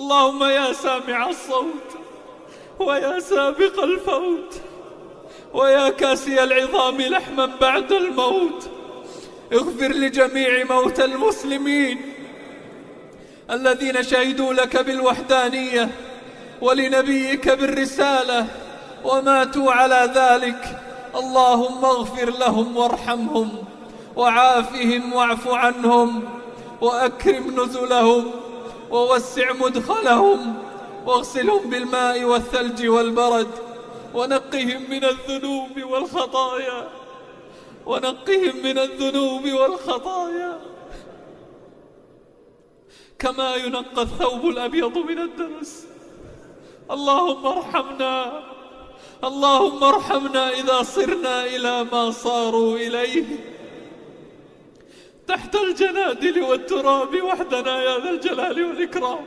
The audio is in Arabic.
اللهم يا سامع الصوت ويا سابق الفوت ويا كاسي العظام لحما بعد الموت. اغفر لجميع موتى المسلمين الذين شهدوا لك بالوحدانية ولنبيك بالرسالة وماتوا على ذلك. اللهم اغفر لهم وارحمهم وعافهم واعف عنهم وأكرم نزلهم ووسع مدخلهم واغسلهم بالماء والثلج والبرد ونقهم من الذنوب والخطايا ونقهم من الذنوب والخطايا. كما ينقى الثوب الأبيض من الدنس. اللهم ارحمنا اللهم ارحمنا إذا صرنا إلى ما صاروا إليه. تحت الجنادل والتراب وحدنا يا ذا الجلال والإكرام.